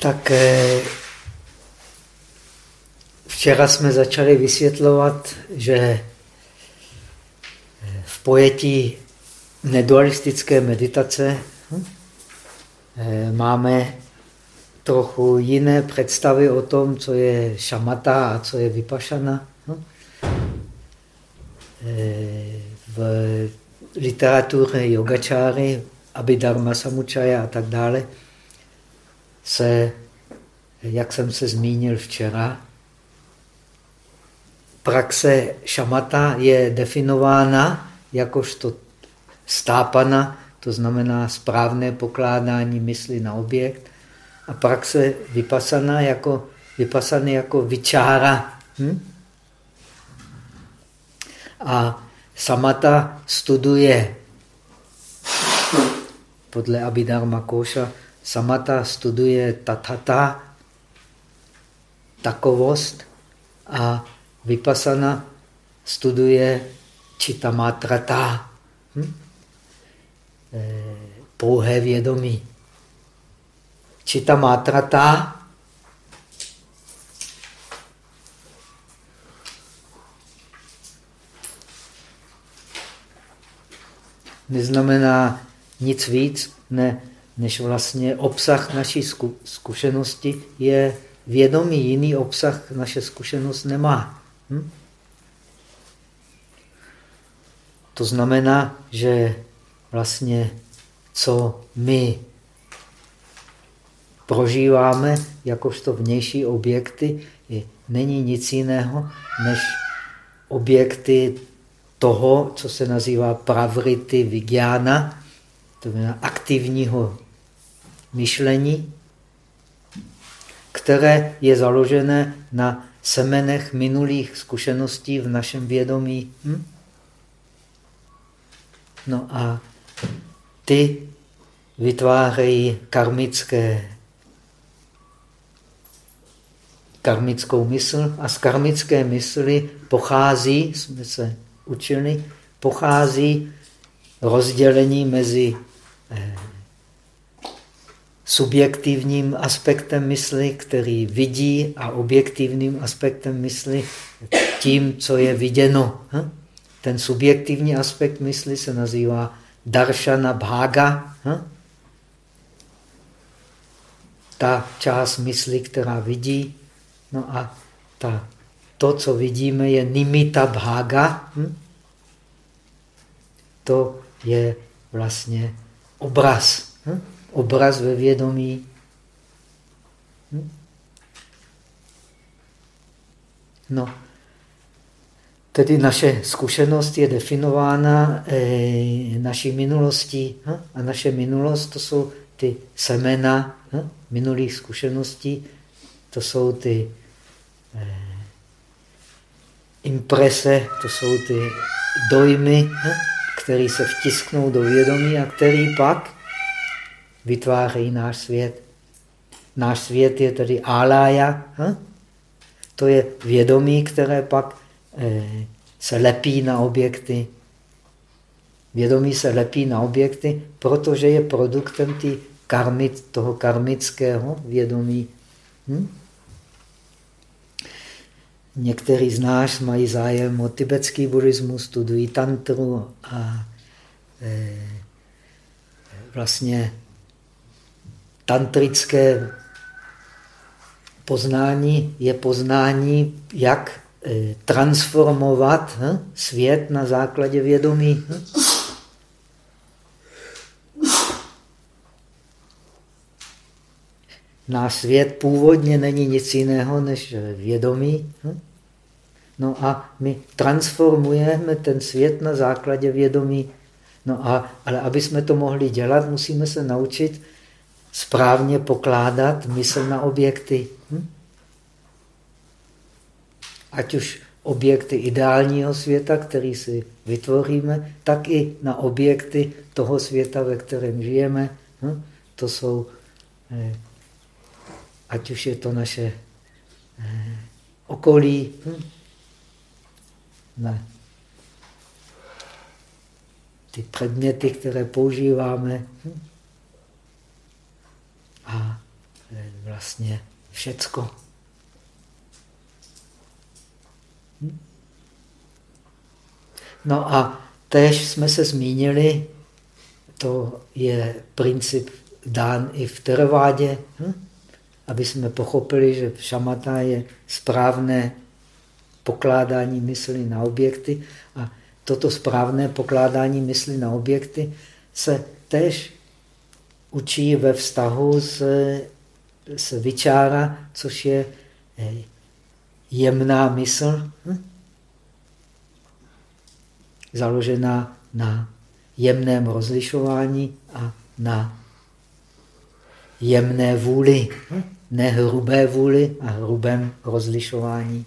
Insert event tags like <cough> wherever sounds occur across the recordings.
Tak eh, včera jsme začali vysvětlovat, že eh, v pojetí nedualistické meditace hm, eh, máme trochu jiné představy o tom, co je šamata a co je vypašana. Hm. V literatuře yogačáry, abhidharma samučaja a tak dále se, jak jsem se zmínil včera, praxe šamata je definována jakožto stápana, to znamená správné pokládání mysli na objekt, a praxe vypasana jako, vypasany jako vyčára. Hm? A samata studuje podle Abhidharma Koša Samata studuje tatata, takovost a Vipassana studuje čitamatrata, hm? e, pouhé vědomí. Čitamatrata neznamená nic víc, ne, než vlastně obsah naší zkušenosti je vědomí. Jiný obsah naše zkušenost nemá. Hm? To znamená, že vlastně co my prožíváme jakožto vnější objekty, není nic jiného než objekty toho, co se nazývá pravrity vigyána, to znamená aktivního myšlení, které je založené na semenech minulých zkušeností v našem vědomí. Hm? No a ty vytvářejí karmické, karmickou mysl a z karmické mysli pochází, jsme se učili, pochází rozdělení mezi eh, subjektivním aspektem mysli, který vidí, a objektivním aspektem mysli, tím, co je viděno. Hm? Ten subjektivní aspekt mysli se nazývá darshana bhaga. Hm? Ta část mysli, která vidí. No a ta, to, co vidíme, je nimita bhaga. Hm? To je vlastně obraz. Obraz ve vědomí. No, tedy naše zkušenost je definována e, naší minulostí. Hm? A naše minulost to jsou ty semena hm? minulých zkušeností, to jsou ty e, imprese, to jsou ty dojmy, hm? které se vtisknou do vědomí a který pak vytvářejí náš svět. Náš svět je tedy álája, hm? to je vědomí, které pak eh, se lepí na objekty. Vědomí se lepí na objekty, protože je produktem tý karmit, toho karmického vědomí. Hm? Někteří z nás mají zájem o tibetský buddhismus, studují tantru a e, vlastně tantrické poznání je poznání, jak eh, transformovat hm, svět na základě vědomí. Hm? Náš svět původně není nic jiného než vědomí. Hm? No a my transformujeme ten svět na základě vědomí. No a, ale aby jsme to mohli dělat, musíme se naučit správně pokládat mysl na objekty. Hm? Ať už objekty ideálního světa, který si vytvoříme, tak i na objekty toho světa, ve kterém žijeme. Hm? To jsou, eh, ať už je to naše eh, okolí, hm? ne. ty předměty, které používáme, hm? A vlastně všecko. Hm? No a tež jsme se zmínili, to je princip dán i v teravádě, hm? aby jsme pochopili, že šamata je správné pokládání mysli na objekty a toto správné pokládání mysli na objekty se tež učí ve vztahu s, s vyčára, což je eh, jemná mysl, hm? založená na jemném rozlišování a na jemné vůli, hm? ne hrubé vůli a hrubém rozlišování.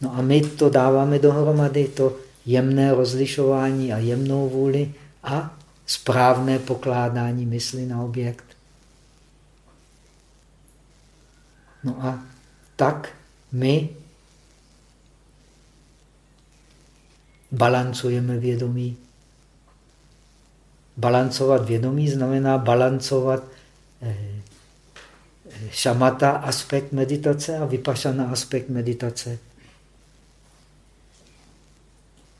No a my to dáváme dohromady, to jemné rozlišování a jemnou vůli a správné pokládání mysli na objekt. No a tak my balancujeme vědomí. Balancovat vědomí znamená balancovat eh, šamata aspekt meditace a vypašana aspekt meditace.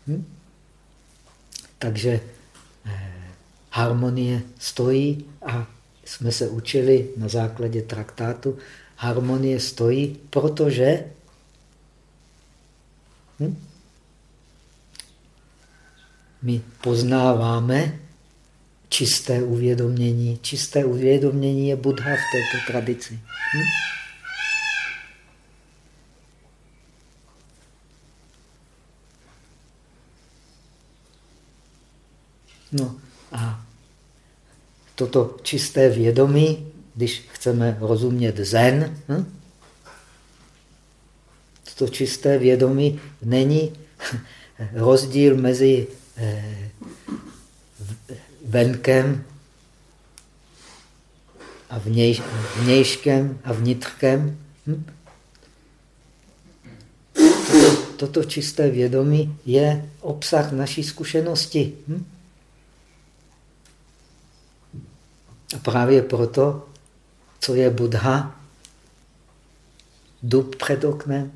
Hm? Takže eh, harmonie stojí a jsme se učili na základě traktátu, harmonie stojí, protože hm? my poznáváme čisté uvědomění. Čisté uvědomění je Buddha v této tradici. Hm? No a toto čisté vědomí, když chceme rozumět zen, hm? toto čisté vědomí není rozdíl mezi eh, venkem a vněj, vnějškem a vnitřkem. Hm? Toto, toto čisté vědomí je obsah naší zkušenosti. Hm? A právě proto, co je Buddha, dub před oknem,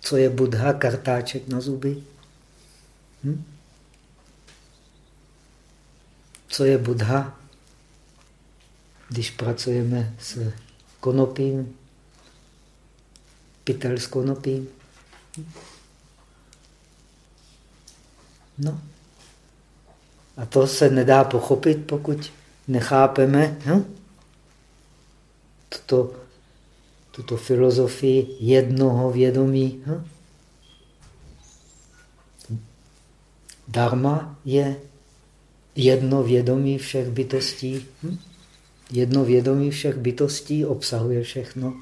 co je Buddha, kartáček na zuby. Hm? Co je Buddha, když pracujeme s konopím, pytel s konopím? No. A to se nedá pochopit, pokud nechápeme no? tuto, tuto filozofii jednoho vědomí. No? Dharma je jedno vědomí všech bytostí. Hm? Jedno vědomí všech bytostí obsahuje všechno.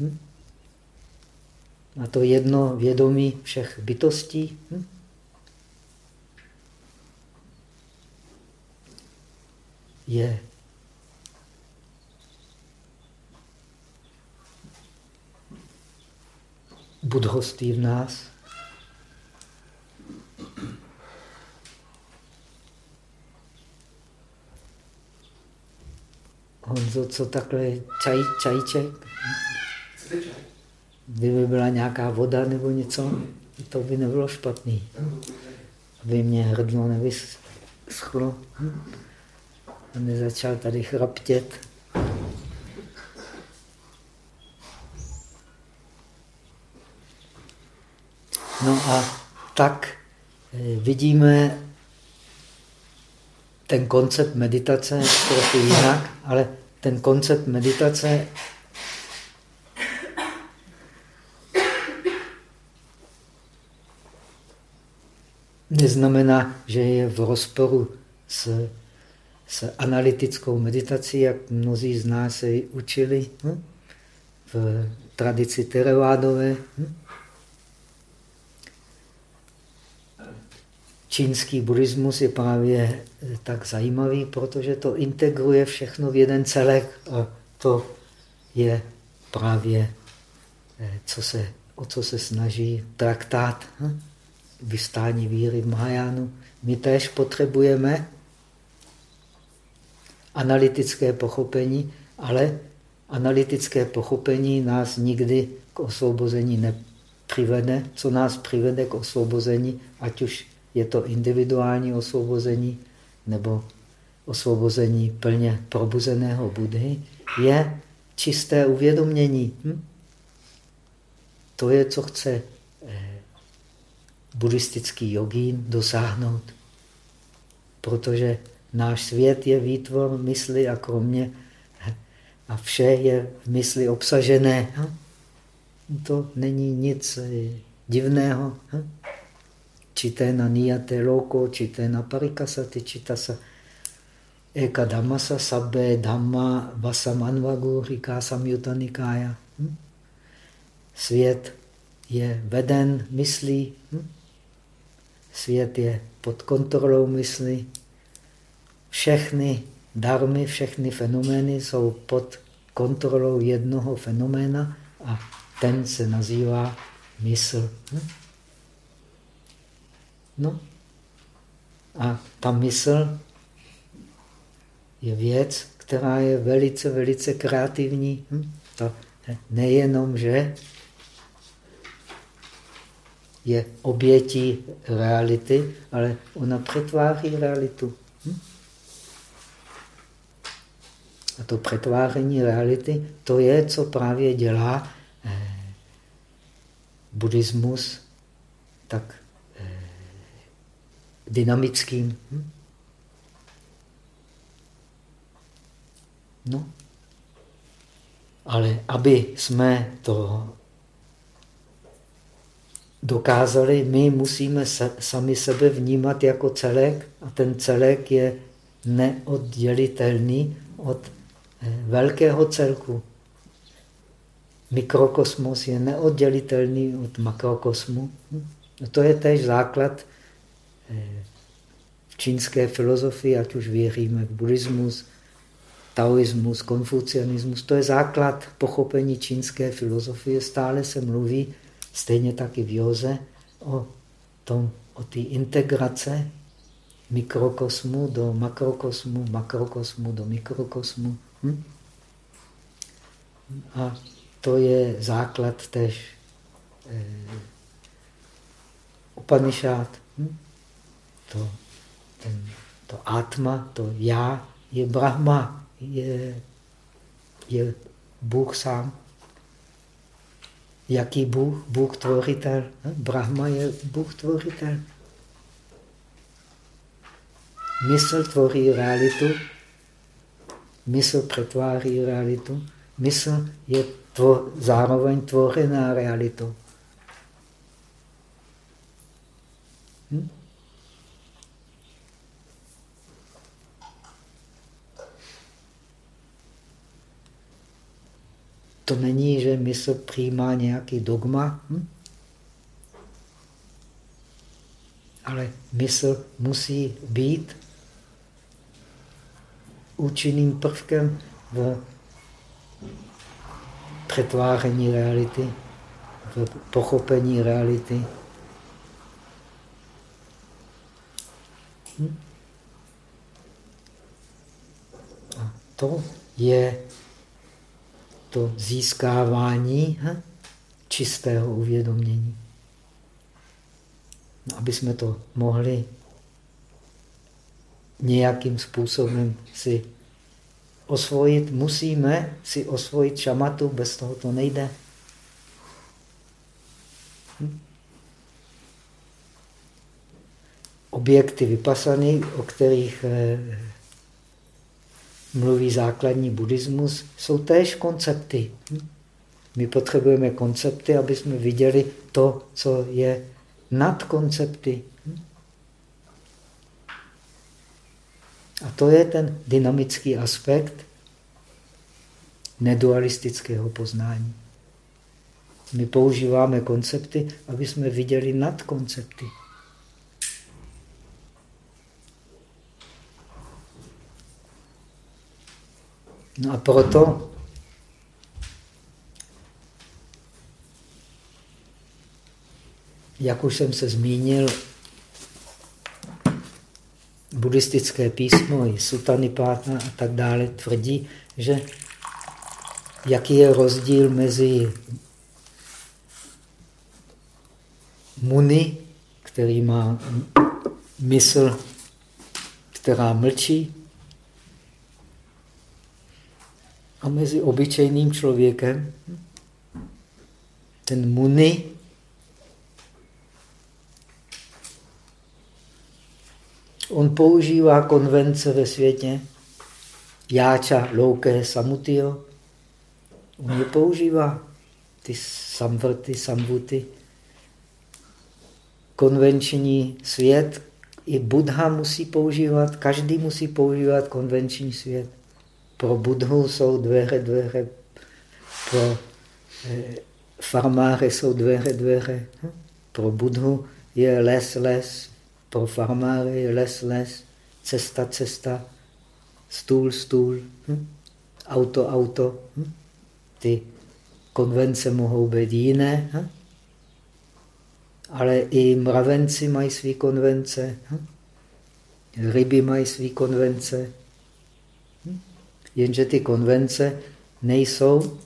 Hm? A to jedno vědomí všech bytostí hm? Je budhoství v nás. Honzo, co takhle čaj, čajček? Kdyby byla nějaká voda nebo něco, to by nebylo špatný. Aby mě hrdlo nevyschlo a nezačal tady chraptět. No a tak eh, vidíme ten koncept meditace trochu jinak, ale ten koncept meditace neznamená, že je v rozporu s, s analytickou meditací, jak mnozí z nás se učili hm? v tradici Theravádové. Hm? čínský buddhismus je právě tak zajímavý, protože to integruje všechno v jeden celek a to je právě, eh, co se, o co se snaží traktát hm? vystání víry v Mahajánu. My též potřebujeme analytické pochopení, ale analytické pochopení nás nikdy k osvobození nepřivede. Co nás přivede k osvobození, ať už je to individuální osvobození nebo osvobození plně probuzeného Budhy, je čisté uvědomění. Hm? To je, co chce eh, buddhistický jogín dosáhnout. Protože náš svět je výtvor mysli a kromě a vše je v mysli obsažené. To není nic eh, divného. Hm? Čité na niyate loko, čité na parikasati, čitasa eka dhammasa sabbe dhamma vasam anvagu, říká samyutta nikája. Svět je veden myslí, svět je pod kontrolou mysli. Všechny darmy, všechny fenomény jsou pod kontrolou jednoho fenoména a ten se nazývá mysl. Hm? No. A ta mysl je věc, která je velice, velice kreativní. Hm? To nejenom, že je obětí reality, ale ona přetváří realitu. Hm? A to přetváření reality, to je, co právě dělá eh, buddhismus tak eh, dynamickým. Hm? No. Ale aby jsme to dokázali, my musíme sami sebe vnímat jako celek a ten celek je neoddělitelný od velkého celku. Mikrokosmos je neoddělitelný od makrokosmu. To je též základ eh, v čínské filozofii, ať už věříme v buddhismus, taoismus, konfucianismus. To je základ pochopení čínské filozofie. Stále se mluví Stejně tak i v Joze o, tom, o té integrace mikrokosmu do makrokosmu, makrokosmu do mikrokosmu. Hm? A to je základ tež eh, Upanishad. Hm? To, ten, to atma, to já, je Brahma, je, je Bůh sám. Jaký Bůh? Bůh tvoritel. Brahma je Bůh tvoritel. Mysl tvoří realitu, mysl přetváří realitu, mysl je tvo, zároveň tvořená realitou. Hm? To není, že mysl přijímá nějaký dogma, hm? ale mysl musí být účinným prvkem v přetváření reality, v pochopení reality. Hm? A to je to získávání hm, čistého uvědomění. No, aby jsme to mohli nějakým způsobem si osvojit, musíme si osvojit šamatu, bez toho to nejde. Hm? Objekty vypasaný, o kterých eh, mluví základní buddhismus, jsou též koncepty. My potřebujeme koncepty, aby jsme viděli to, co je nad koncepty. A to je ten dynamický aspekt nedualistického poznání. My používáme koncepty, aby jsme viděli nad koncepty. No a proto jak už jsem se zmínil buddhistické písmo, i Sutanipáta a tak dále tvrdí, že jaký je rozdíl mezi muni, který má mysl, která mlčí, a mezi obyčejným člověkem. Ten muni on používá konvence ve světě, jáča, louké, samutio. On je používá, ty samvrty, samvuty. Konvenční svět, i Buddha musí používat, každý musí používat konvenční svět. Pro Budhu jsou dveře, dveře, pro eh, farmáře jsou dveře, dveře. Pro Budhu je les, les, pro farmáře je les, les, cesta, cesta, stůl, stůl, hm? auto, auto. Hm? Ty konvence mohou být jiné, hm? ale i mravenci mají své konvence, hm? ryby mají své konvence, jenže ty konvence nejsou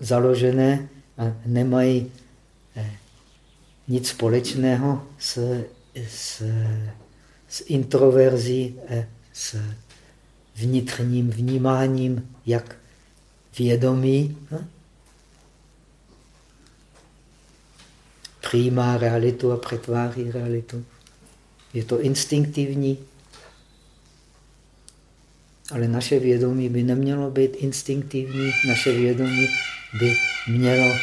založené a nemají eh, nic společného s, s, s introverzí, s vnitřním vnímáním, jak vědomí hm? přijímá realitu a přetváří realitu. Je to instinktivní, ale naše vědomí by nemělo být instinktivní, naše vědomí by mělo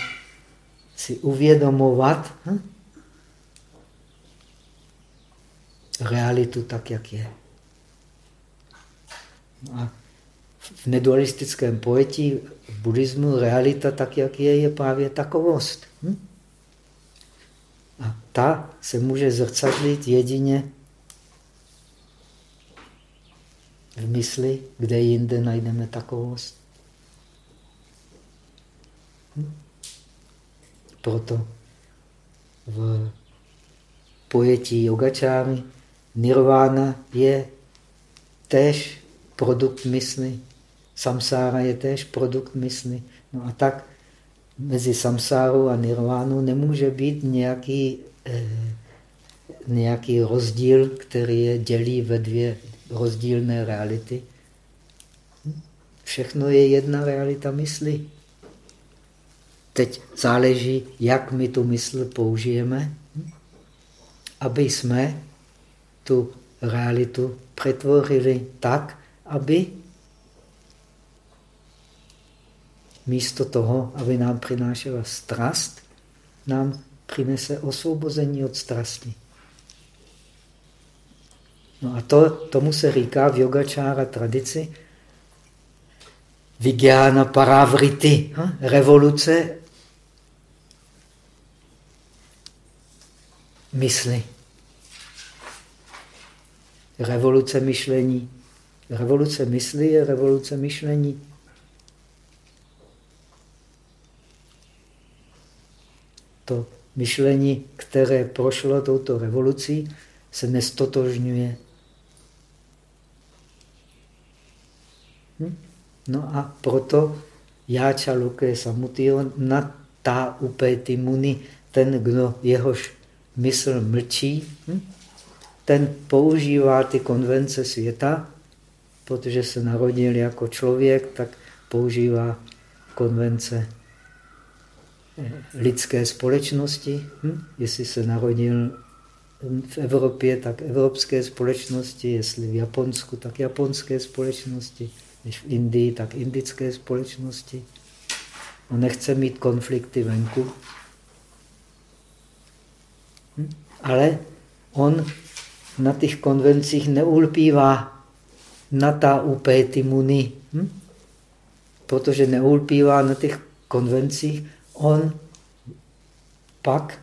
si uvědomovat hm? Realitu tak, jak je. A v nedualistickém pojetí, v buddhismu, realita tak, jak je, je právě takovost. Hm? A ta se může zrcadlit jedině v mysli, kde jinde najdeme takovost. Hm? Proto v pojetí yogačáry nirvana je též produkt mysli. Samsára je též produkt mysli. No a tak mezi samsárou a nirvánou nemůže být nějaký, eh, nějaký rozdíl, který je dělí ve dvě rozdílné reality. Všechno je jedna realita mysli. Teď záleží, jak my tu mysl použijeme, aby jsme tu realitu přetvořili tak, aby místo toho, aby nám přinášela strast, nám přinese osvobození od strasti. No a to, tomu se říká v yogačára tradici Vigyana Paravriti, revoluce mysli. Revoluce myšlení. Revoluce mysli je revoluce myšlení. To myšlení, které prošlo touto revolucí, se nestotožňuje Hm? No a proto jáča loké samutio na ta upéty muni, ten, kdo jehož mysl mlčí, hm? Ten používá ty konvence světa, protože se narodil jako člověk, tak používá konvence lidské společnosti. Hm? Jestli se narodil v Evropě, tak evropské společnosti, jestli v Japonsku, tak japonské společnosti. Když v Indii, tak indické společnosti. On nechce mít konflikty venku. Hm? Ale on na těch konvencích neulpívá na ta upéty muni. Hm? Protože neulpívá na těch konvencích, on pak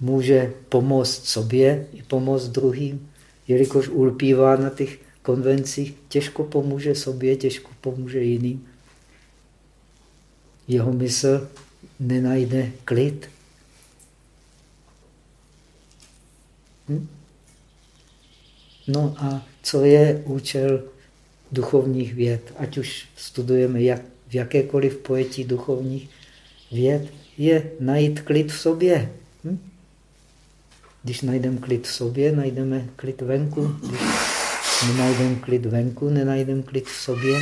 může pomoct sobě i pomoct druhým, jelikož ulpívá na těch konvencích, těžko pomůže sobě, těžko pomůže jiným. Jeho mysl nenajde klid. Hm? No a co je účel duchovních věd? Ať už studujeme jak, v jakékoliv pojetí duchovních věd, je najít klid v sobě. Hm? Když najdeme klid v sobě, najdeme klid venku. Když nenajdeme klid venku, nenajdeme klid v sobě.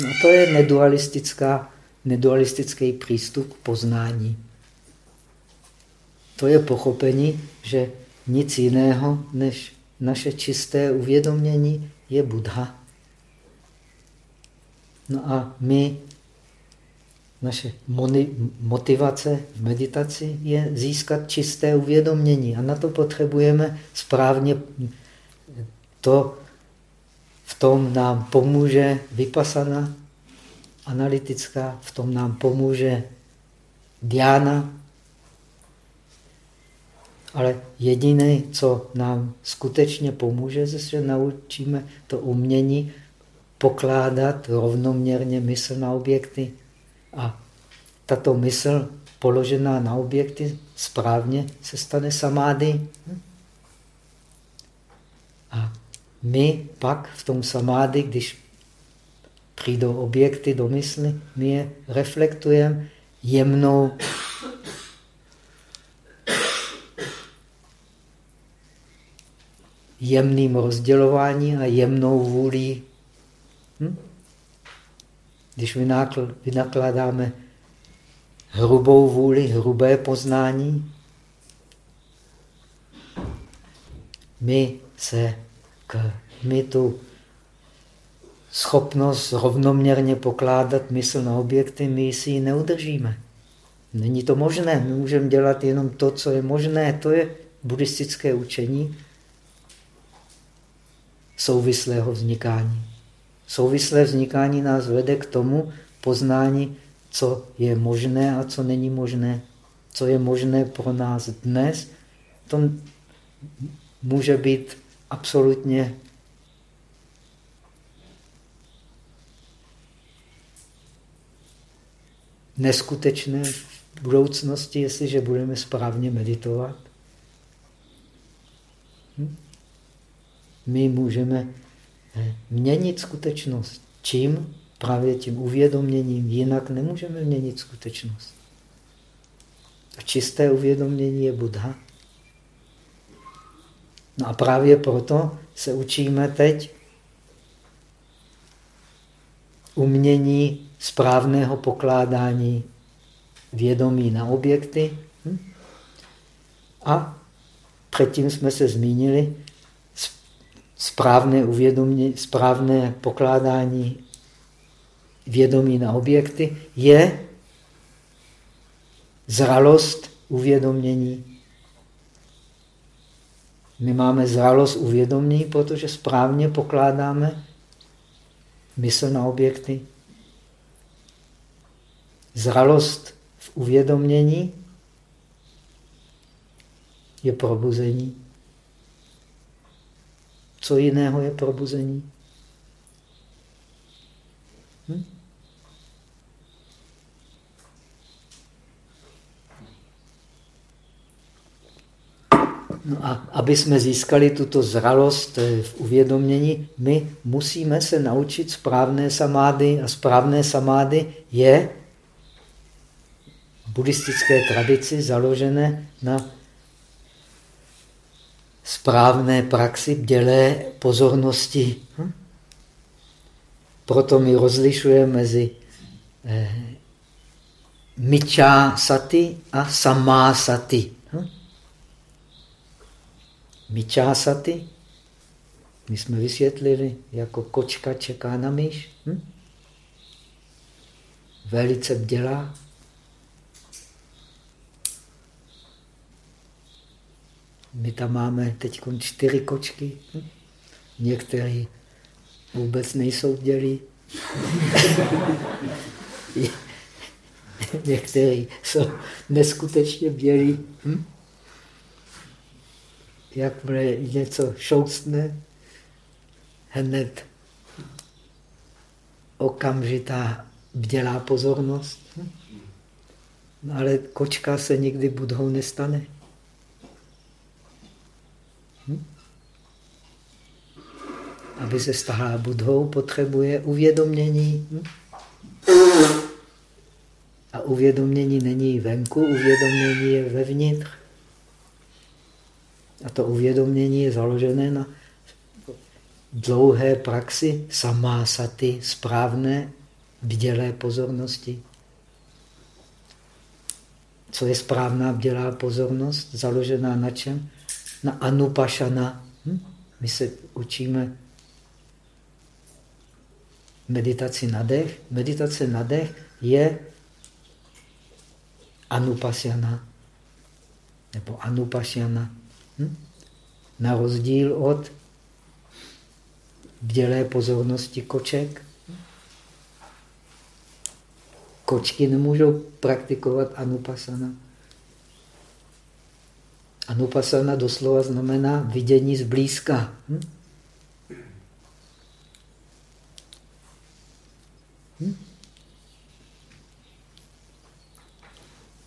No to je nedualistická, nedualistický přístup k poznání. To je pochopení, že nic jiného než naše čisté uvědomění je Buddha. No a my, naše motivace v meditaci je získat čisté uvědomění. A na to potřebujeme správně to, v tom nám pomůže vypasana analytická, v tom nám pomůže diána, ale jediné, co nám skutečně pomůže, že se naučíme to umění pokládat rovnoměrně mysl na objekty. A tato mysl položená na objekty správně se stane samády. A my pak v tom samády, když přijdou objekty do mysli, my je reflektujeme jemnou jemným rozdělování a jemnou vůlí. Hm? Když vynakládáme hrubou vůli, hrubé poznání, my se k, my tu schopnost rovnoměrně pokládat mysl na objekty, my si ji neudržíme. Není to možné. My můžeme dělat jenom to, co je možné. To je buddhistické učení souvislého vznikání. Souvislé vznikání nás vede k tomu poznání, co je možné a co není možné. Co je možné pro nás dnes, to může být absolutně neskutečné v budoucnosti, jestliže budeme správně meditovat. Hm? My můžeme eh, měnit skutečnost. Čím? Právě tím uvědoměním. Jinak nemůžeme měnit skutečnost. A čisté uvědomění je Buddha. No a právě proto se učíme teď umění správného pokládání vědomí na objekty. Hm? A předtím jsme se zmínili, správné, uvědomě, správné pokládání vědomí na objekty je zralost uvědomění. My máme zralost uvědomění, protože správně pokládáme mysl na objekty. Zralost v uvědomění je probuzení. Co jiného je probuzení? Hm? No a aby jsme získali tuto zralost eh, v uvědomění, my musíme se naučit správné samády. A správné samády je v buddhistické tradici založené na správné praxi bdělé pozornosti. Hm? Proto my rozlišujeme mezi eh, mičá sati a samá sati. Hm? Mičá sati, my jsme vysvětlili, jako kočka čeká na myš. Hm? Velice bdělá. My tam máme teď čtyři kočky. Některé vůbec nejsou dělí. <laughs> Některé jsou neskutečně bělí. Hm? Jakmile něco šoustne, hned okamžitá bdělá pozornost. Hm? Ale kočka se nikdy budhou nestane. Aby se stala budhou, potřebuje uvědomění. Hm? A uvědomění není venku, uvědomění je vevnitř. A to uvědomění je založené na dlouhé praxi samásaty, správné bdělé pozornosti. Co je správná bdělá pozornost? Založená na čem? Na anupašana. Hm? My se učíme meditaci na dech. Meditace na dech je anupasyana nebo anupasyana. Hm? Na rozdíl od bdělé pozornosti koček. Kočky nemůžou praktikovat anupasana. Anupasana doslova znamená vidění zblízka. Hm?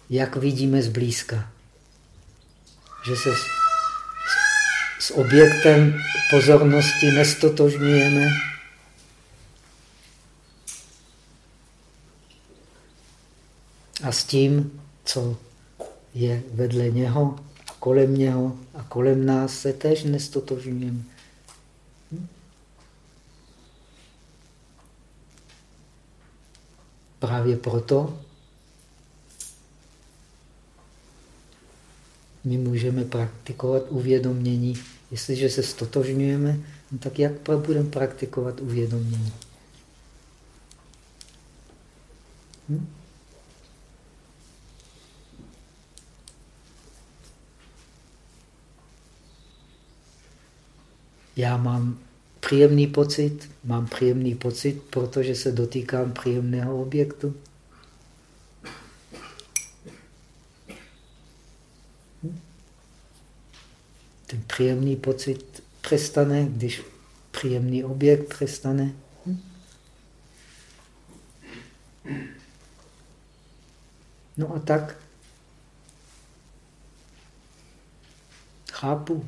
Jak vidíme zblízka? Že se s, s objektem pozornosti nestotožňujeme. A s tím, co je vedle něho, kolem něho a kolem nás se tež nestotožňujeme. Právě proto my můžeme praktikovat uvědomění. Jestliže se stotožňujeme, no tak jak budeme praktikovat uvědomění? Hm? Já mám příjemný pocit, mám příjemný pocit, protože se dotýkám příjemného objektu. Ten příjemný pocit přestane, když příjemný objekt přestane. No a tak chápu,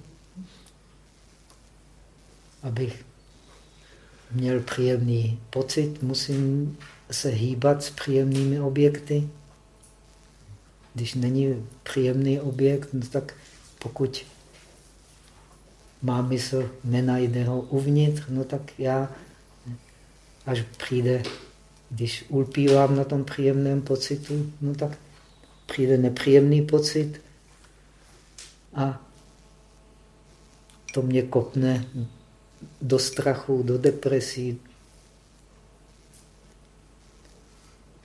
abych měl příjemný pocit, musím se hýbat s příjemnými objekty. Když není příjemný objekt, no tak pokud má mysl, nenajde ho uvnitř, no tak já, až přijde, když ulpívám na tom příjemném pocitu, no tak přijde nepříjemný pocit a to mě kopne do strachu, do depresí,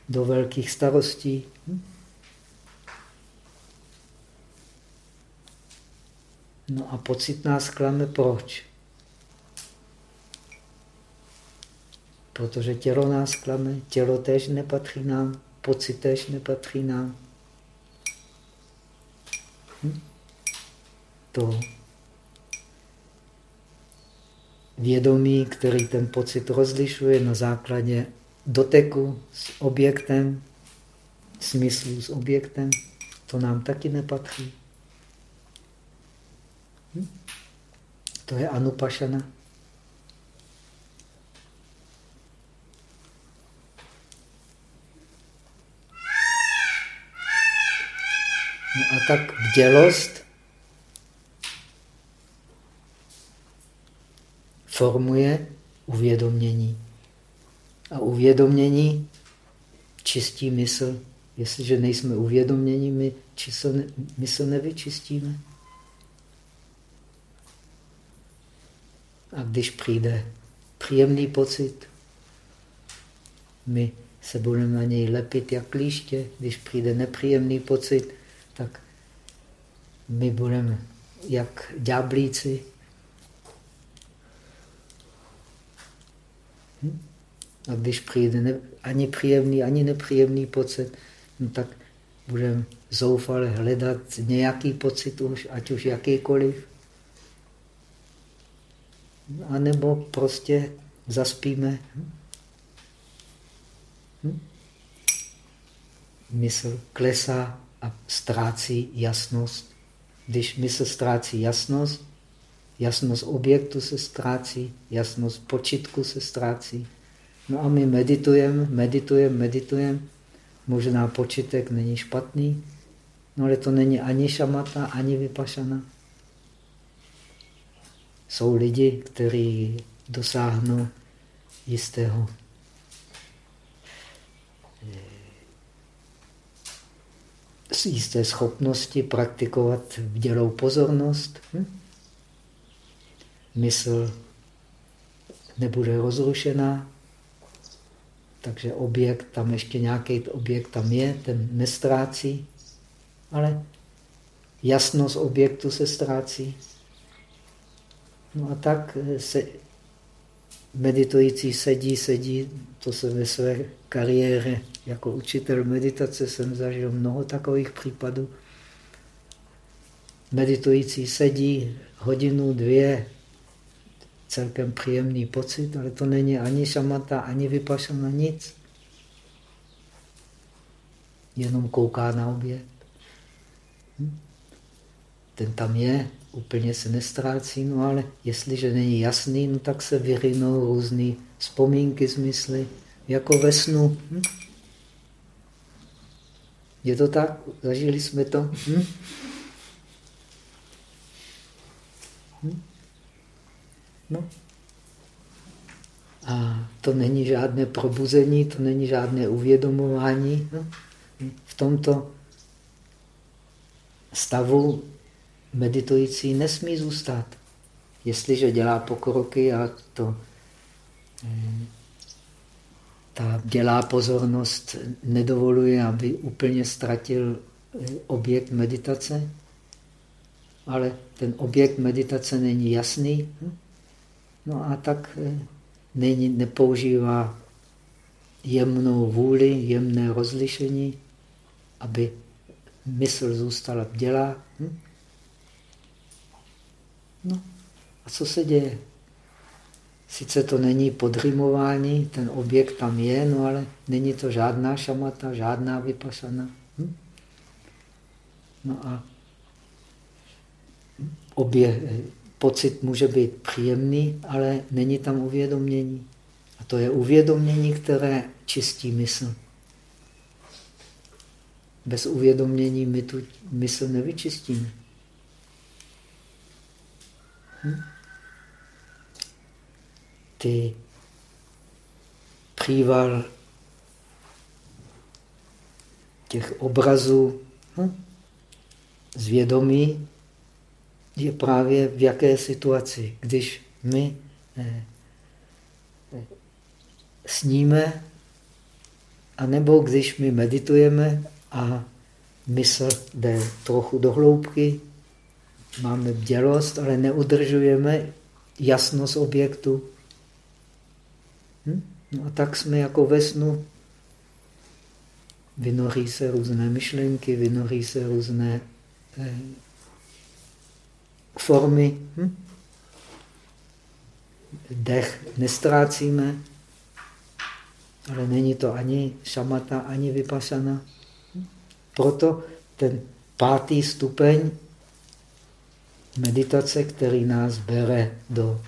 do velkých starostí. No a pocit nás klame. Proč? Protože tělo nás klame, tělo tež nepatří nám, pocit tež nepatří nám. Hm? To vědomí, který ten pocit rozlišuje na základě doteku s objektem, smyslu s objektem, to nám taky nepatří. Hm? To je anupašana. No a tak bdělost formuje uvědomění. A uvědomění čistí mysl. Jestliže nejsme uvědomění, my mysl nevyčistíme. A když přijde příjemný pocit, my se budeme na něj lepit jak klíště. Když přijde nepříjemný pocit, tak my budeme jak ďáblíci, A když přijde ne, ani příjemný, ani nepříjemný pocit, no tak budeme zoufale hledat nějaký pocit už, ať už jakýkoliv. A nebo prostě zaspíme. Hm? Mysl klesá a ztrácí jasnost. Když mysl ztrácí jasnost, Jasnost objektu se ztrácí, jasnost počitku se ztrácí. No a my meditujeme, meditujeme, meditujeme. Možná počitek není špatný, no ale to není ani šamata, ani vypašana. Jsou lidi, kteří dosáhnou jistého jisté schopnosti praktikovat vdělou pozornost. Hm? Mysl nebude rozrušená, takže objekt, tam ještě nějaký objekt tam je, ten nestrácí, ale jasnost objektu se ztrácí. No a tak se meditující sedí, sedí, to se ve své kariéře jako učitel meditace jsem zažil mnoho takových případů. Meditující sedí hodinu, dvě, celkem příjemný pocit, ale to není ani šamata, ani vypašana, nic. Jenom kouká na objekt. Hm? Ten tam je, úplně se nestrácí, no ale jestliže není jasný, no tak se vyrynou různé vzpomínky z mysli, jako ve snu. Hm? Je to tak? Zažili jsme to? Hm? Hm? No. A to není žádné probuzení, to není žádné uvědomování. No. V tomto stavu meditující nesmí zůstat. Jestliže dělá pokroky a to eh, ta dělá pozornost nedovoluje, aby úplně ztratil eh, objekt meditace, ale ten objekt meditace není jasný, hm? no a tak eh, není, nepoužívá jemnou vůli, jemné rozlišení, aby mysl zůstala dělá. Hm? No a co se děje? Sice to není podrimování, ten objekt tam je, no ale není to žádná šamata, žádná vypasana. Hm? No a obě, pocit může být příjemný, ale není tam uvědomění. A to je uvědomění, které čistí mysl. Bez uvědomění my tu mysl nevyčistíme. Ty příval těch obrazů hm, zvědomí je právě v jaké situaci. Když my eh, sníme, anebo když my meditujeme a mysl jde trochu do hloubky, máme bdělost, ale neudržujeme jasnost objektu, Hm? No a tak jsme jako ve snu. Vynoří se různé myšlenky, vynoří se různé eh, formy. Hm? Dech nestrácíme, ale není to ani šamata, ani vypasana. Hm? Proto ten pátý stupeň meditace, který nás bere do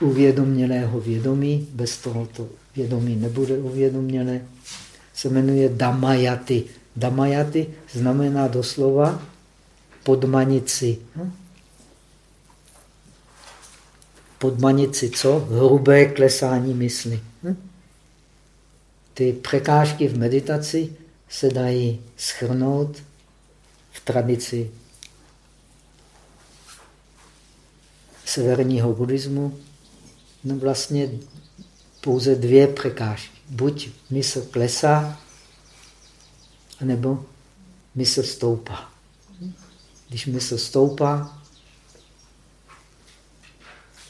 uvědomělého vědomí, bez tohoto vědomí nebude uvědomělé, se jmenuje Damayaty. Damayaty znamená doslova podmanici. Hm? Podmanici co? Hrubé klesání mysli. Ty překážky v meditaci se dají schrnout v tradici severního buddhismu no vlastně pouze dvě překážky. Buď mysl klesá, nebo mysl stoupá. Když mysl stoupá,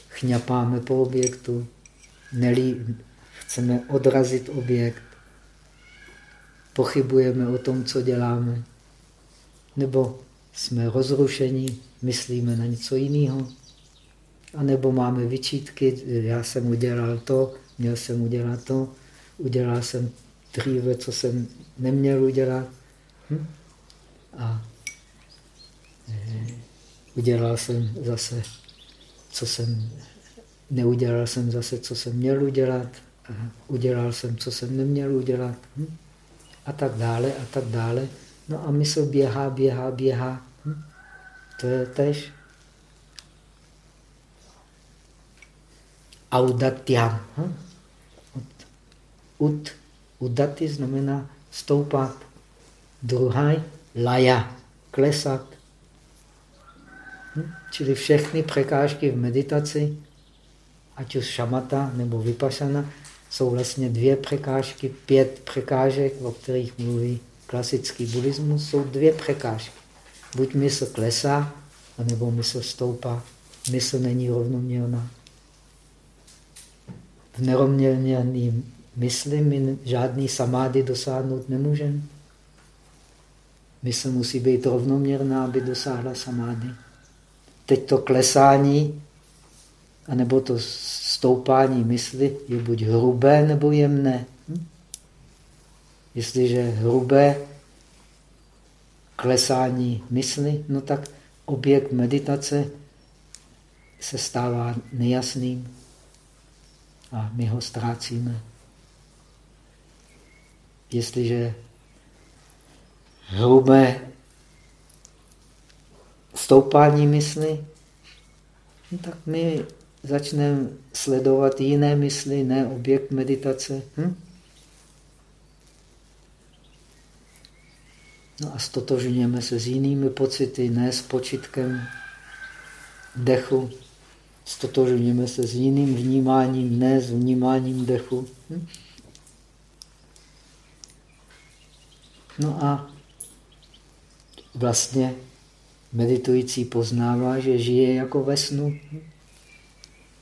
chňapáme po objektu, nelí, chceme odrazit objekt, pochybujeme o tom, co děláme, nebo jsme rozrušeni, myslíme na něco jiného. A nebo máme vyčítky, já jsem udělal to, měl jsem udělat to, udělal jsem dříve, co jsem neměl udělat. Hm? A e, udělal jsem zase, co jsem neudělal jsem zase, co jsem měl udělat. A udělal jsem, co jsem neměl udělat. Hm? A tak dále, a tak dále. No a mysl běhá, běhá, běhá. Hm? To je tež audatyam. Hm? Ud, udaty znamená stoupat. Druhá laja, klesat. Hm? Čili všechny překážky v meditaci, ať už šamata nebo vypašana, jsou vlastně dvě překážky, pět překážek, o kterých mluví klasický buddhismus, jsou dvě překážky. Buď mysl klesá, anebo mysl stoupá. Mysl není rovnoměrná. V nerovnoměrné mysli my žádný samády dosáhnout nemůžeme. Mysl musí být rovnoměrná, aby dosáhla samády. Teď to klesání, anebo to stoupání mysli je buď hrubé nebo jemné. Hm? Jestliže hrubé klesání mysli, no tak objekt meditace se stává nejasným a my ho ztrácíme. Jestliže hrubé stoupání mysli, no tak my začneme sledovat jiné mysli, ne objekt meditace. Hm? No a stotožňujeme se s jinými pocity, ne s počitkem dechu. Stotožňujeme se s jiným vnímáním, ne s vnímáním dechu. Hm? No a vlastně meditující poznává, že žije jako ve snu.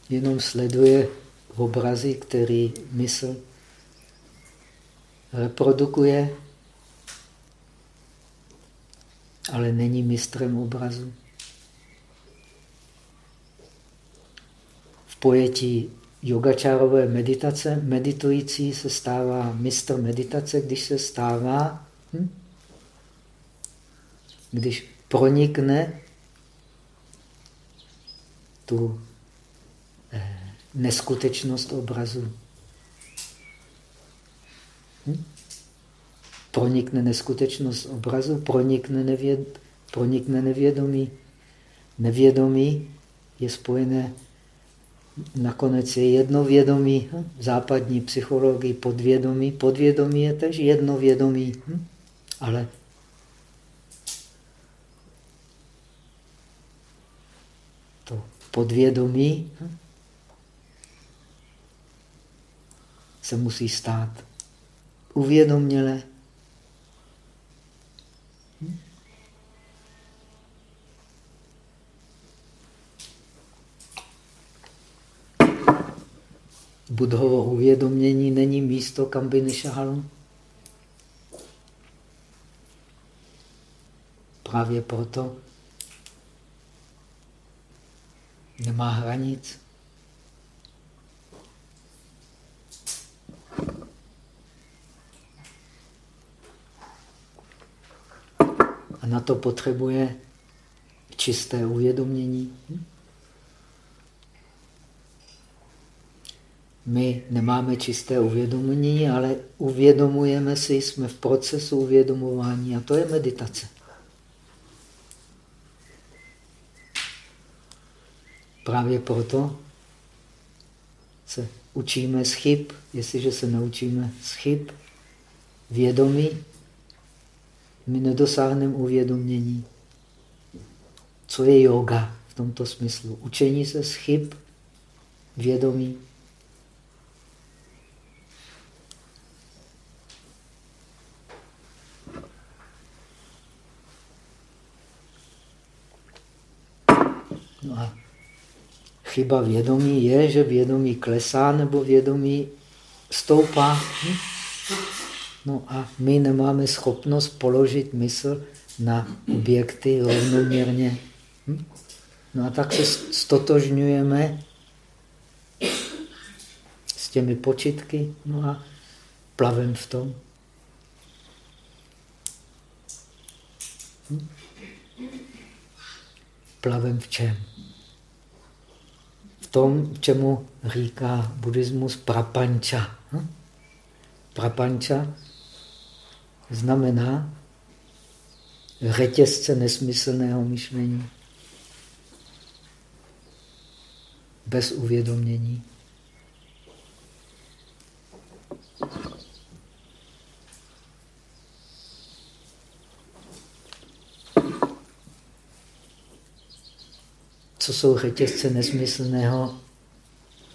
Jenom sleduje obrazy, který mysl reprodukuje, ale není mistrem obrazu. V pojetí yogačárové meditace meditující se stává mistr meditace, když se stává, hm? když pronikne tu neskutečnost obrazu. Hm? pronikne neskutečnost obrazu, pronikne, nevěd, pronikne nevědomí. Nevědomí je spojené, nakonec je jednovědomí. Hm? V západní psychologii podvědomí. Podvědomí je tež jednovědomí. Hm? Ale to podvědomí hm? Se musí stát uvědoměle Budhovo uvědomění není místo, kam by nešahal. Právě proto nemá hranic. A na to potřebuje čisté uvědomění. My nemáme čisté uvědomění, ale uvědomujeme si, jsme v procesu uvědomování a to je meditace. Právě proto se učíme z chyb. Jestliže se naučíme z chyb vědomí, my nedosáhneme uvědomění. Co je yoga v tomto smyslu? Učení se z chyb vědomí. No a chyba vědomí je, že vědomí klesá nebo vědomí stoupá. Hm? No a my nemáme schopnost položit mysl na objekty rovnoměrně. Hm? No a tak se stotožňujeme s těmi počitky. No a plavem v tom. Hm? Plavem v čem? V tom, čemu říká buddhismus prapanča. Hm? Prapanča znamená řetězce nesmyslného myšlení. Bez uvědomění. Co jsou řetězce nesmyslného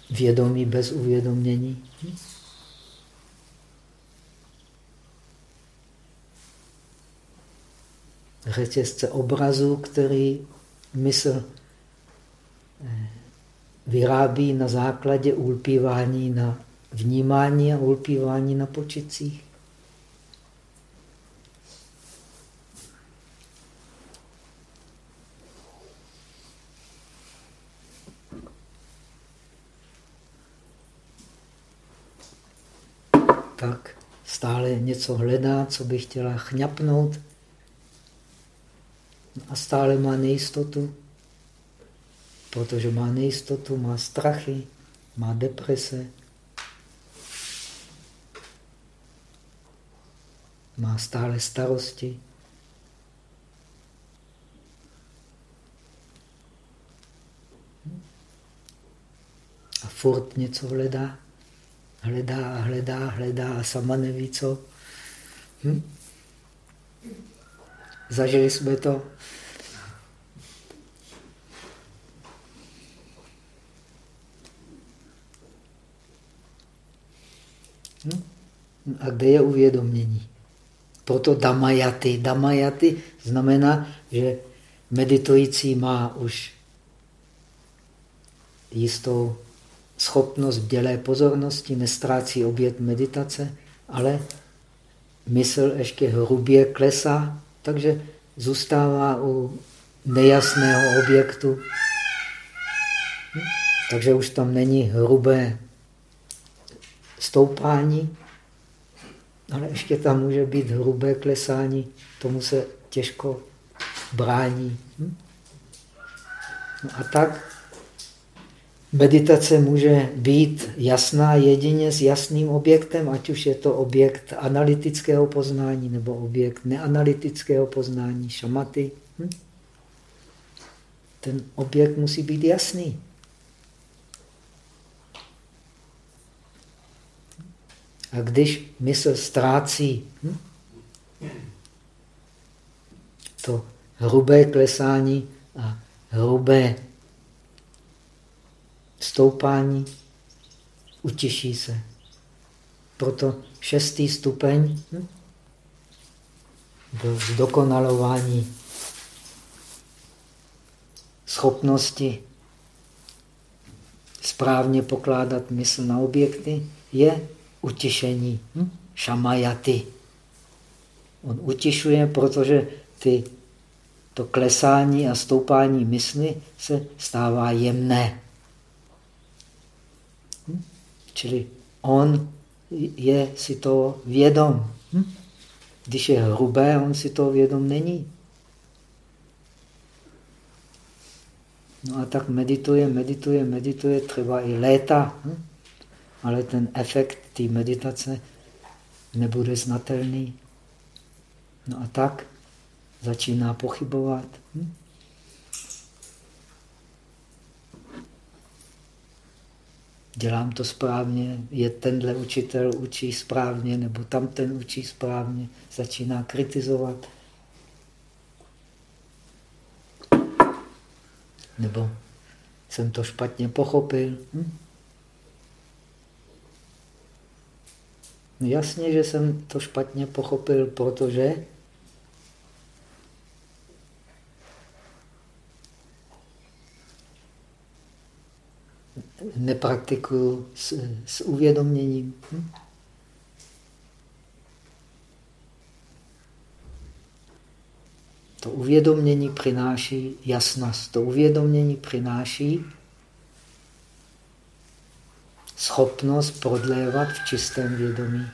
vědomí bez uvědomění? Hm? Řetězce obrazu, který mysl eh, vyrábí na základě ulpívání na vnímání a ulpívání na počicích. Tak stále něco hledá, co by chtěla chňapnout a stále má nejistotu, protože má nejistotu, má strachy, má deprese, má stále starosti. A furt něco hledá. Hledá a hledá, hledá a sama neví co. Hm? Zažili jsme to. Hm? A kde je uvědomění? Proto damajaty. Damajaty znamená, že meditující má už jistou schopnost dělé pozornosti, nestrácí obět meditace, ale mysl ještě hrubě klesá takže zůstává u nejasného objektu. Hm? Takže už tam není hrubé stoupání, ale ještě tam může být hrubé klesání. Tomu se těžko brání. Hm? No a tak Meditace může být jasná jedině s jasným objektem, ať už je to objekt analytického poznání nebo objekt neanalytického poznání, šamaty. Hm? Ten objekt musí být jasný. A když mysl ztrácí hm? to hrubé klesání a hrubé stoupání, utěší se. Proto šestý stupeň hm, do zdokonalování schopnosti správně pokládat mysl na objekty je utěšení, hm? šamajaty. On utišuje, protože ty, to klesání a stoupání mysli se stává jemné. Čili on je si to vědom. Hm? Když je hrubé, on si to vědom není. No a tak medituje, medituje, medituje, třeba i léta, hm? ale ten efekt té meditace nebude znatelný. No a tak začíná pochybovat. Hm? Dělám to správně, je tenhle učitel učí správně, nebo tam ten učí správně, začíná kritizovat. Nebo jsem to špatně pochopil. Hm? Jasně, že jsem to špatně pochopil, protože nepraktikuju s, s uvědoměním. Hm? To uvědomění přináší jasnost. To uvědomění přináší schopnost prodlévat v čistém vědomí.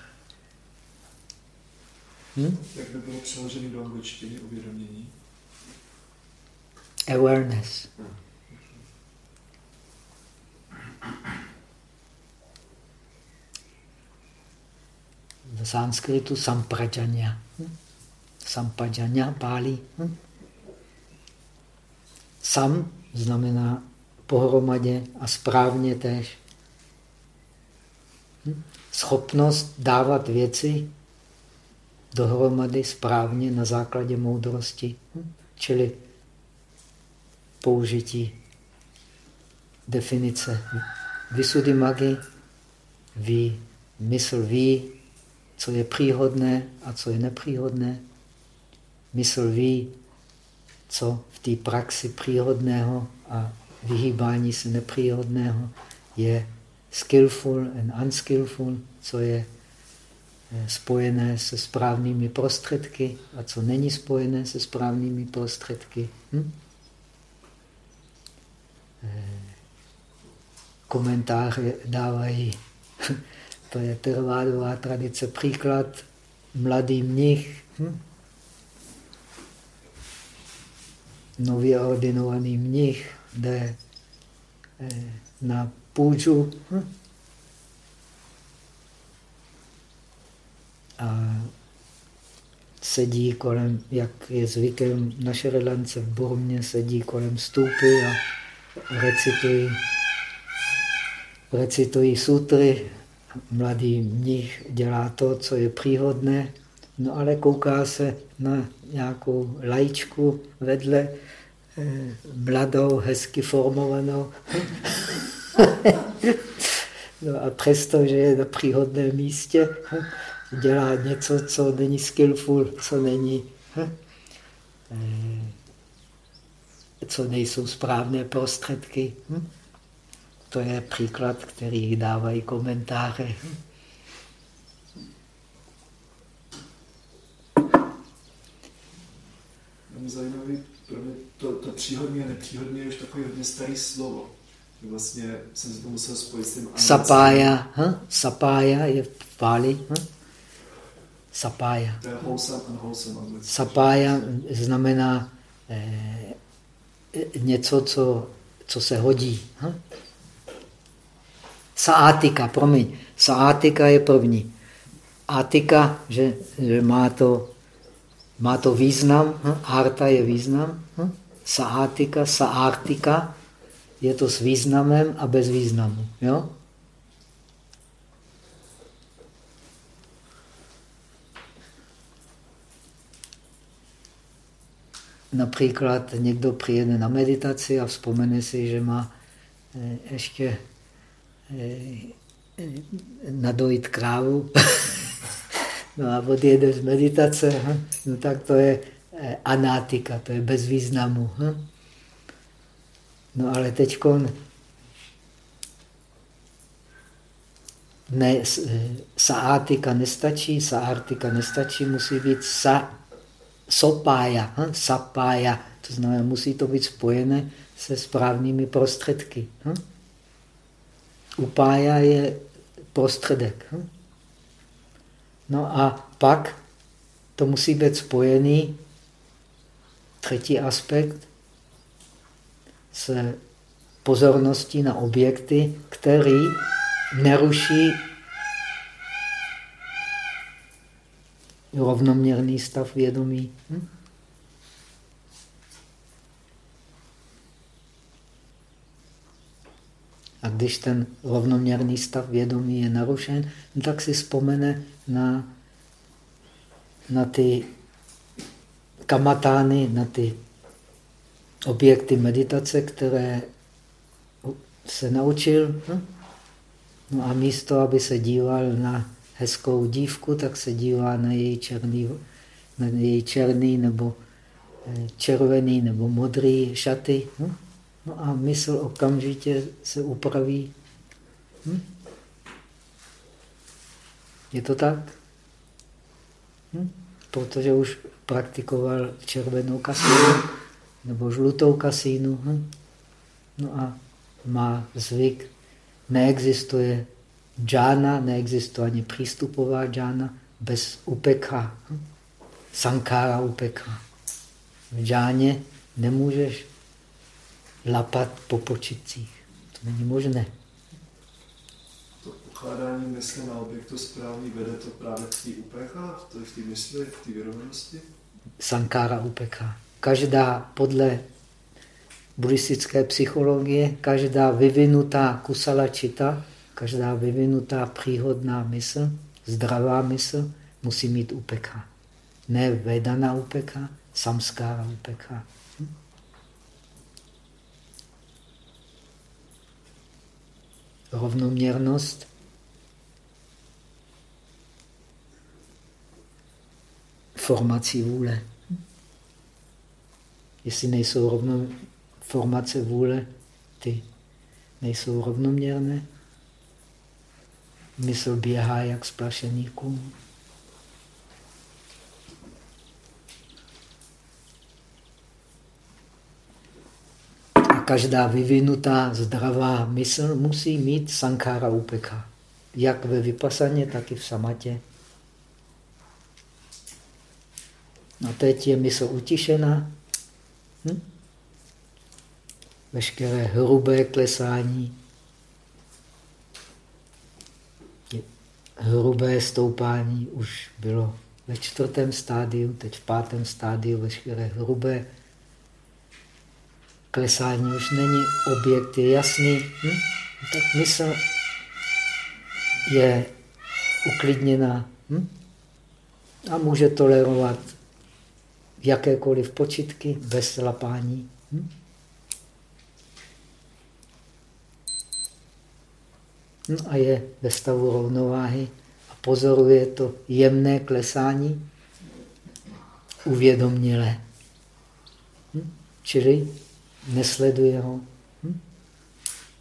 Hm? Jak by bylo přeložené do angličtiny uvědomění? Awareness. V sanskritu samprajanya. Hm? Sampajanya pálí. Hm? Sam znamená pohromadě a správně tež. Hm? Schopnost dávat věci dohromady správně na základě moudrosti. Čili použití definice Visuddhimaggi ví, mysl ví, co je příhodné a co je nepříhodné. Mysl ví, co v té praxi příhodného a vyhýbání se nepříhodného je skillful and unskillful, co je eh, spojené se správnými prostředky a co není spojené se správnými prostředky. Hm? Eh, komentáře dávají, <laughs> to je tervádová tradice, příklad mladý mnich, hm? nově ordinovaný mnich jde eh, na půjču hm? a sedí kolem, jak je zvykem naše relance v Burmě, sedí kolem stůpy a recitují, recitují sutry. Mladý mnich dělá to, co je příhodné, no ale kouká se na nějakou lajčku vedle, eh, mladou, hezky formovanou. <laughs> no a přesto, že je na příhodném místě, dělá něco, co není skillful, co není, eh, co nejsou správné prostředky. To je příklad, který dávají komentáře. zajímavý, pro mě to, to příhodný a nepříhodný je už takový hodně starý slovo. Vlastně jsem se to musel spojit s tím Sapája, hm? sapája je v Páli. Hm? Sapája. To je wholesome and wholesome Sapája znamená eh, něco, co, co se hodí. Hm? Saatika, promiň. Saatika je první. Atika, že, že má to má to význam, hm? arta je význam, hm? saatika, saartika, je to s významem a bez významu. Jo? Například někdo přijede na meditaci a vzpomene si, že má eh, ještě nadojit krávu. <laughs> No a odjede z meditace, hm? no tak to je eh, anátika, to je bez významu. Hm? No ale teď ne, eh, saátika nestačí, saártika nestačí, musí být sa, sopája, hm? sapája, to znamená, musí to být spojené se správnými prostředky. Hm? Upája je prostředek. Hm? No a pak to musí být spojený, třetí aspekt, s pozorností na objekty, který neruší rovnoměrný stav vědomí. Hm? A když ten rovnoměrný stav vědomí je narušen, tak si vzpomene na, na ty kamatány, na ty objekty meditace, které se naučil. No a místo, aby se díval na hezkou dívku, tak se dívá na její černý, na její černý nebo eh, červený nebo modrý šaty. Hm? No a mysl okamžitě se upraví. Hm? Je to tak? Hm? Protože už praktikoval červenou kasínu nebo žlutou kasínu. Hm? No a má zvyk, neexistuje džána, neexistuje ani přístupová džána bez upekha. Hm? sankára upeka. V džáně nemůžeš lapat po počitcích. To není možné. To pokládání mysli na objektu správný vede to právě v té upecha, v té mysli, v té vědomosti? Sankára upeka. Každá podle buddhistické psychologie, každá vyvinutá kusala čita, každá vyvinutá příhodná mysl, zdravá mysl, musí mít upeka. Ne vedana upeka, samskára upeka. Rovnoměrnost formací vůle. Jestli nejsou rovno, formace vůle, ty nejsou rovnoměrné, mysl běhá jak splašený kům. Každá vyvinutá zdravá mysl musí mít sankára upeka. Jak ve vypasaně, tak i v samatě. A teď je mysl utišená. Hm? Veškeré hrubé klesání, hrubé stoupání už bylo ve čtvrtém stádiu, teď v pátém stádiu veškeré hrubé klesání už není, objekt je jasný. Hm? Tak mysl je uklidněná hm? a může tolerovat jakékoliv počitky bez lapání. Hm? No a je ve stavu rovnováhy a pozoruje to jemné klesání uvědomělé. Hm? Čili nesleduje ho. Hm?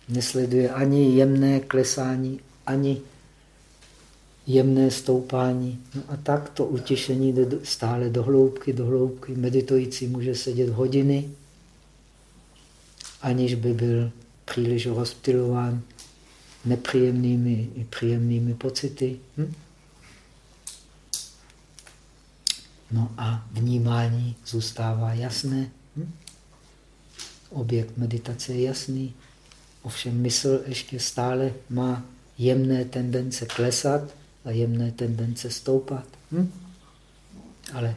Nesleduje ani jemné klesání, ani jemné stoupání. No a tak to utěšení jde stále do hloubky, do hloubky. Meditující může sedět hodiny, aniž by byl příliš rozptilován nepříjemnými i příjemnými pocity. Hm? No a vnímání zůstává jasné. Hm? Objekt meditace je jasný. Ovšem mysl ještě stále má jemné tendence klesat a jemné tendence stoupat. Hm? Ale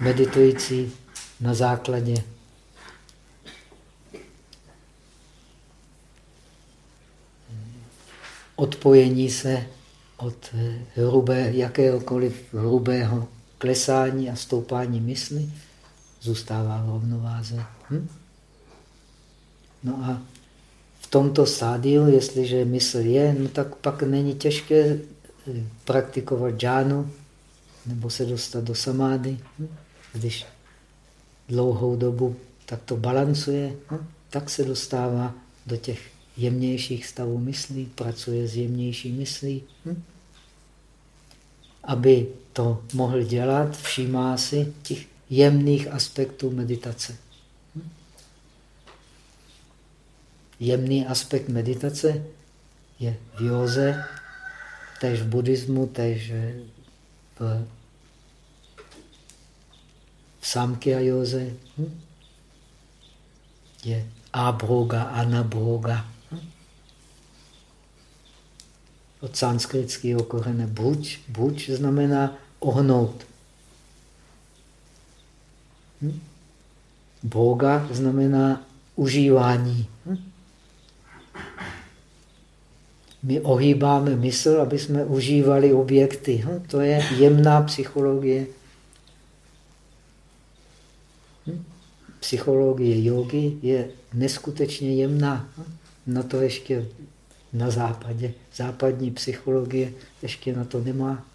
meditující na základě odpojení se od hrubé, jakéhokoliv hrubého klesání a stoupání mysli, zůstává v rovnováze. Hm? No a v tomto stádiu, jestliže mysl je, no tak pak není těžké eh, praktikovat džánu nebo se dostat do samády. Hm? Když dlouhou dobu tak to balancuje, hm? tak se dostává do těch jemnějších stavů myslí, pracuje s jemnější myslí. Hm? Aby to mohl dělat, všímá si těch jemných aspektů meditace. Hm? Jemný aspekt meditace je v józe, tež v buddhismu, tež v, v samkhya józe. Hm? Je abroga, anabroga od sanskritského kořene buč. Buč znamená ohnout. Hm? Boga znamená užívání. Hm? My ohýbáme mysl, aby jsme užívali objekty. Hm? To je jemná psychologie. Hm? Psychologie jogy je neskutečně jemná. Hm? Na to ještě na západě. Západní psychologie ještě na to nemá.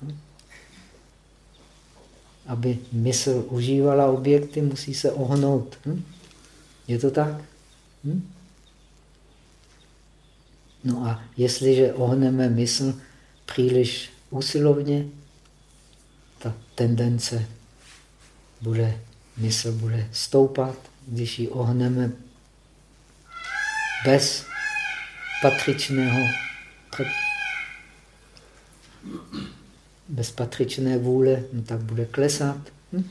Aby mysl užívala objekty, musí se ohnout. Hm? Je to tak? Hm? No a jestliže ohneme mysl příliš usilovně, ta tendence bude, mysl bude stoupat. Když ji ohneme bez patřičného, bez patřičné vůle, no tak bude klesat. Hm?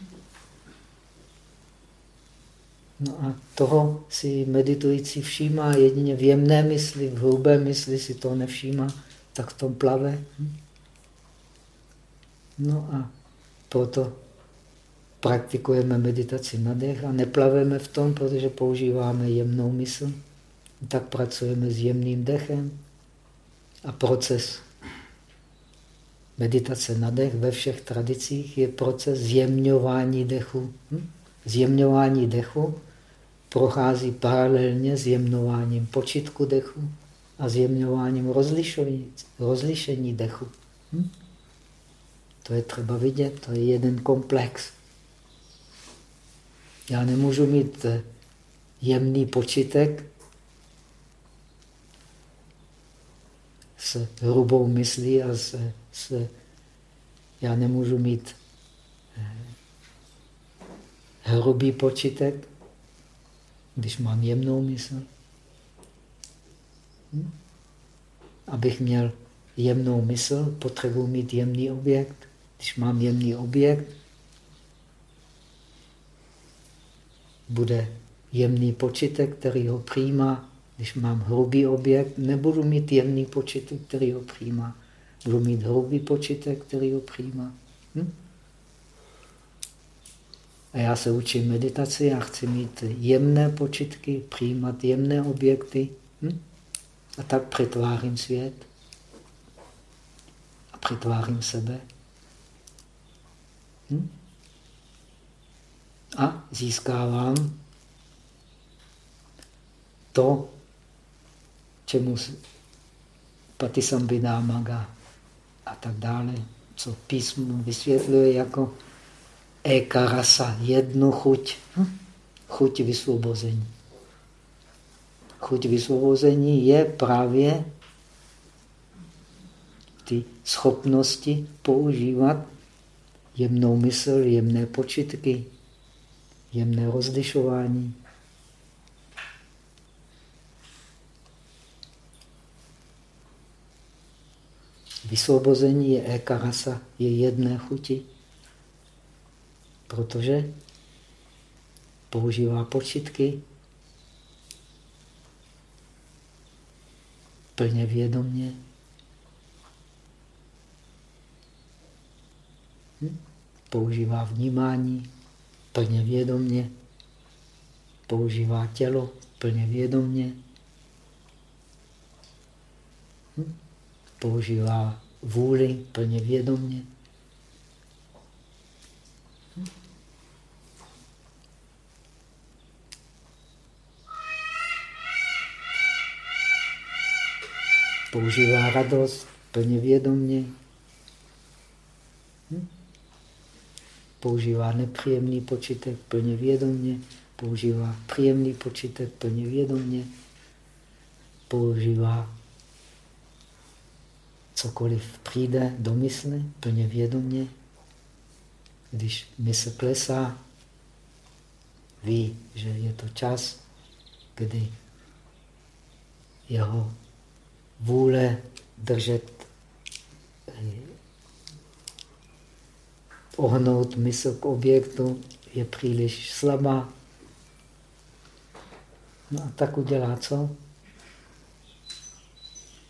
No a toho si meditující všímá jedině v jemné mysli, v hrubé mysli si to nevšímá, tak v tom plave. No a proto praktikujeme meditaci na dech a neplaveme v tom, protože používáme jemnou mysl. Tak pracujeme s jemným dechem a proces meditace na dech ve všech tradicích je proces zjemňování dechu. Hm? Zjemňování dechu prochází paralelně s jemňováním počitku dechu a zjemňováním rozlišení, rozlišení dechu. Hm? To je třeba vidět, to je jeden komplex. Já nemůžu mít eh, jemný počitek s hrubou myslí a s, s já nemůžu mít eh, hrubý počitek, když mám jemnou mysl. Hm? Abych měl jemnou mysl, potřebuji mít jemný objekt. Když mám jemný objekt, bude jemný počitek, který ho přijímá. Když mám hrubý objekt, nebudu mít jemný počitek, který ho přijímá. Budu mít hrubý počitek, který ho přijímá. Hm? A já se učím meditaci, já chci mít jemné počitky, přijímat jemné objekty. Hm? A tak přetvářím svět. A přetvářím sebe. Hm? A získávám to, čemu Patisambhidamaga a tak dále, co písmo vysvětluje jako ekarasa, jednu chuť, hm? chuť vysvobození. Chuť vysvobození je právě ty schopnosti používat jemnou mysl, jemné počitky, jemné rozlišování. Vysvobození je ekarasa, je jedné chuti, protože používá počitky plně vědomně. Hm? Používá vnímání plně vědomně. Používá tělo plně vědomně. Hm? Používá vůli plně vědomně. Používá radost plně vědomně. Hm? používá nepříjemný počítek plně vědomně, používá příjemný počítek plně vědomně, používá cokoliv přijde do mysli plně vědomně. Když mysl klesá, ví, že je to čas, kdy jeho vůle držet ohnout mysl k objektu je příliš slabá. No a tak udělá co?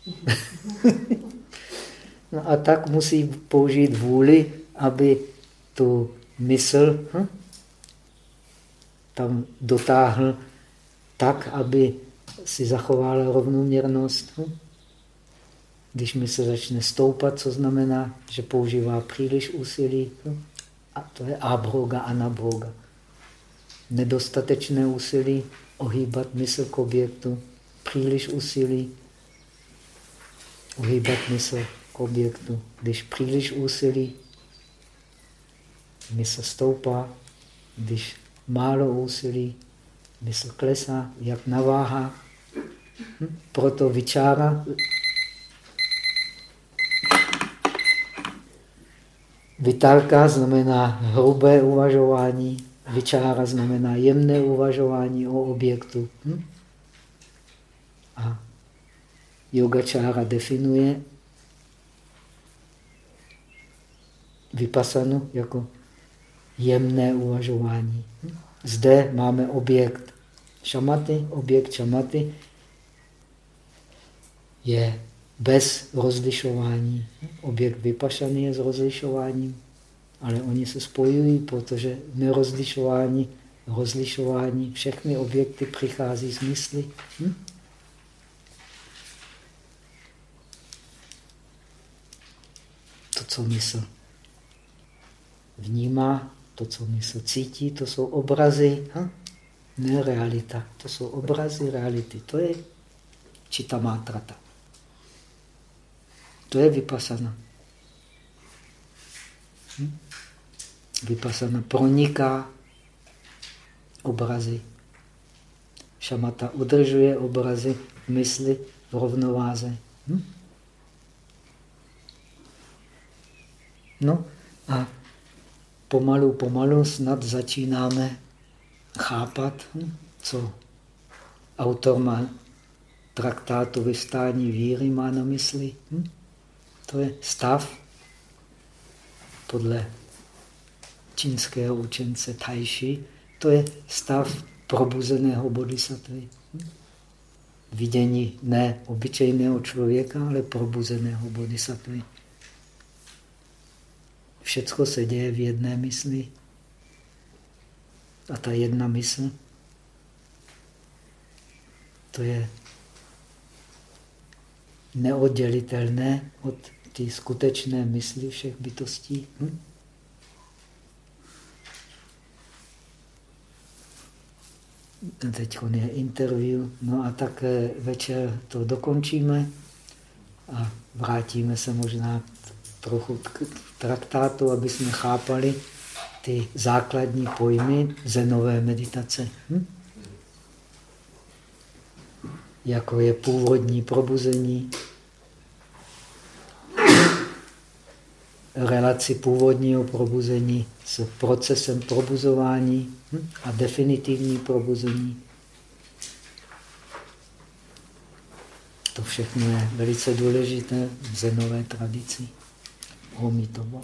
<laughs> no a tak musí použít vůli, aby tu mysl hm, tam dotáhl tak, aby si zachovala rovnoměrnost. Hm? Když mi se začne stoupat, co znamená, že používá příliš úsilí. A to je abroga, anabroga. Nedostatečné úsilí ohýbat mysl k objektu, příliš úsilí ohýbat mysl k objektu. Když příliš úsilí, mysl stoupá, když málo úsilí, mysl klesá, jak na váhách. Hm? Proto vyčára Vitalka znamená hrubé uvažování, vyčára znamená jemné uvažování o objektu. Hm? A yogačára definuje vypasanu jako jemné uvažování. Zde máme objekt šamaty, objekt šamaty je bez rozlišování. Objekt vypašaný je s rozlišováním, ale oni se spojují, protože nerozlišování, rozlišování, všechny objekty přichází z mysli. Hm? To, co mysl vnímá, to, co mysl cítí, to jsou obrazy, hm? ne realita. To jsou obrazy reality. To je čita mátrata. To je vypasana. Hm? Vypasana proniká obrazy. Šamata udržuje obrazy mysli v rovnováze. Hm? No a pomalu, pomalu snad začínáme chápat, hm, co autor má traktátu vystání víry má na mysli. Hm? To je stav podle čínského učence Tajši, to je stav probuzeného bodhisattvy. Vidění ne obyčejného člověka, ale probuzeného bodhisattvy. Všecko se děje v jedné mysli. A ta jedna mysl, to je neoddělitelné od té skutečné mysli všech bytostí. Hm? Teď je interview, no a tak eh, večer to dokončíme a vrátíme se možná trochu k traktátu, aby jsme chápali ty základní pojmy zenové meditace. Hm? Jako je původní probuzení, relaci původního probuzení s procesem probuzování hm? a definitivní probuzení. To všechno je velice důležité v zenové tradici. Homitovo.